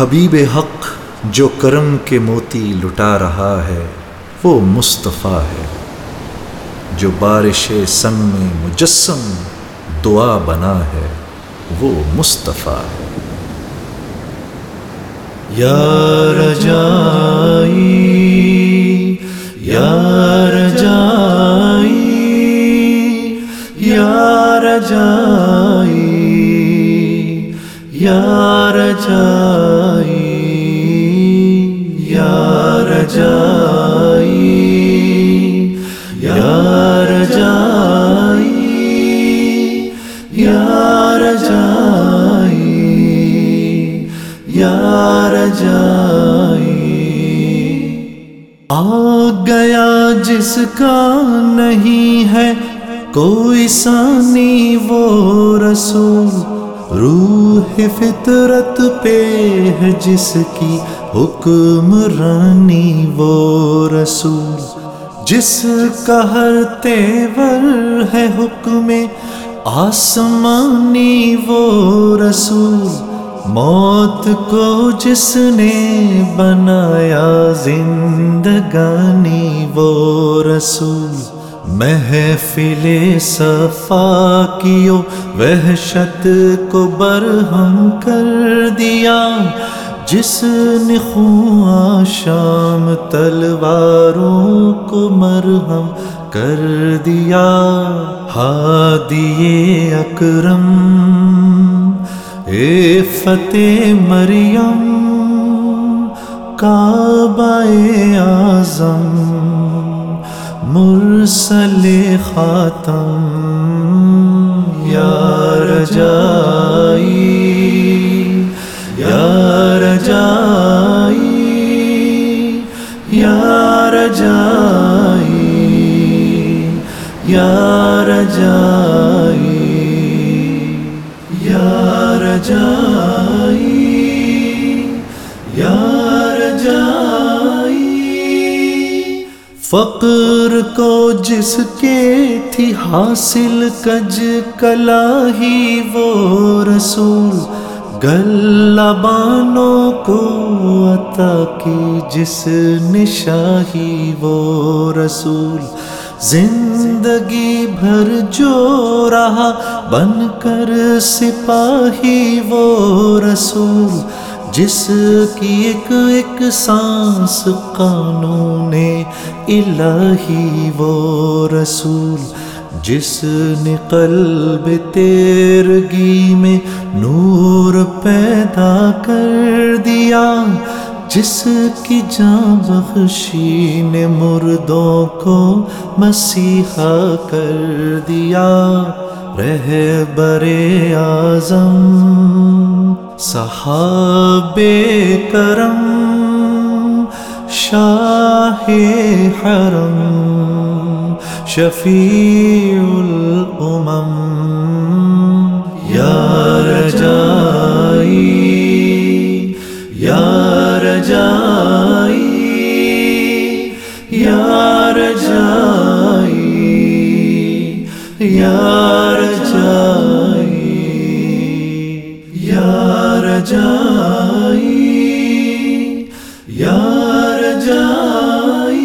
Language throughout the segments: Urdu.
حبیب حق جو کرم کے موتی لٹا رہا ہے، وہ مصطفیٰ ہے۔ جو بارش سنگ میں مجسم دعا بنا ہے، وہ مصطفیٰ ہے۔ یا رجائی یا رجائی یا رجائی۔ یار جائی یار جائی یار جائی یار جائی یار جائی۔ آ گیا جس کا نہیں ہے، کوئی ثانی وہ رسول۔ روح فطرت پہ ہے جس کی حکمرانی وہ رسول۔ جس کا ہر تیور ہے حکم آسمانی وہ رسول۔ موت کو جس نے بنایا زندگانی وہ رسول۔ محفل صفا کیو، وحشت کو برہم کر دیا۔ جس نے خواہ شام تلواروں کو مرہم کر دیا۔ ہادی اکرم، اے فتح مریم کعبہ اعظم۔ مرسل خاتم یا رجائی یا رجائی یا رجائی یا رجائی یا رجائی یا رجائی۔ فقر کو جس کے تھی حاصل، کج کلا ہی وہ رسول۔ گلہ بانوں کو عطا کی جس نشاہی وہ رسول۔ زندگی بھر جو رہا، بن کر سپاہی وہ رسول۔ جس کی ایک ایک سانس قانون الہی وہ رسول، جس نے قلب تیرگی میں نور پیدا کر دیا، جس کی جان بخشی نے مردوں کو مسیحا کر دیا۔ رہ برے اعظم، صحاب کرم، شاہ حرم، شفیع الامم۔ یا رجائی یا رجائی یا رجائی، یا رجائی یا رجائی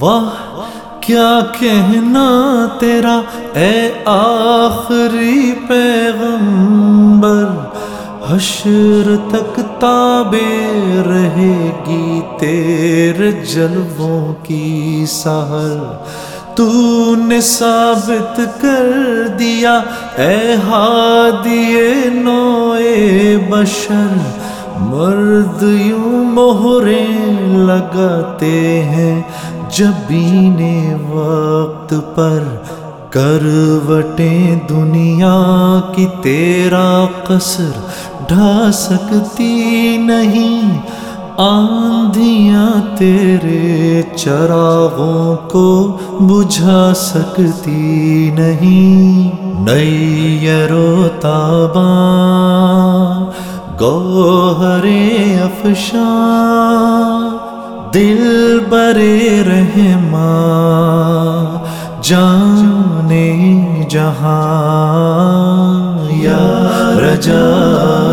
واہ، کیا کہنا تیرا اے آخری پیغمبر؟ حشر تک تابے رہے گی تیرے جلووں کی سہر تو نے ثابت کر دیا اے ہادی نوئے بشر مرد یوں مہریں لگاتے ہیں جبین وقت پر کروٹیں دنیا کی تیرا قصر ڈھا سکتی نہیں آندھیاں تیرے چراغوں کو بجھا سکتی نہیں۔ نئی رو تاباں گوہرے افشاں، دل برے رحماں، جانے جہاں یا رجائی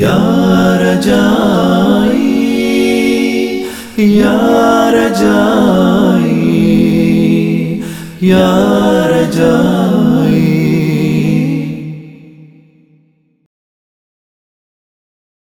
یار رجائی یار جائی یار رجائی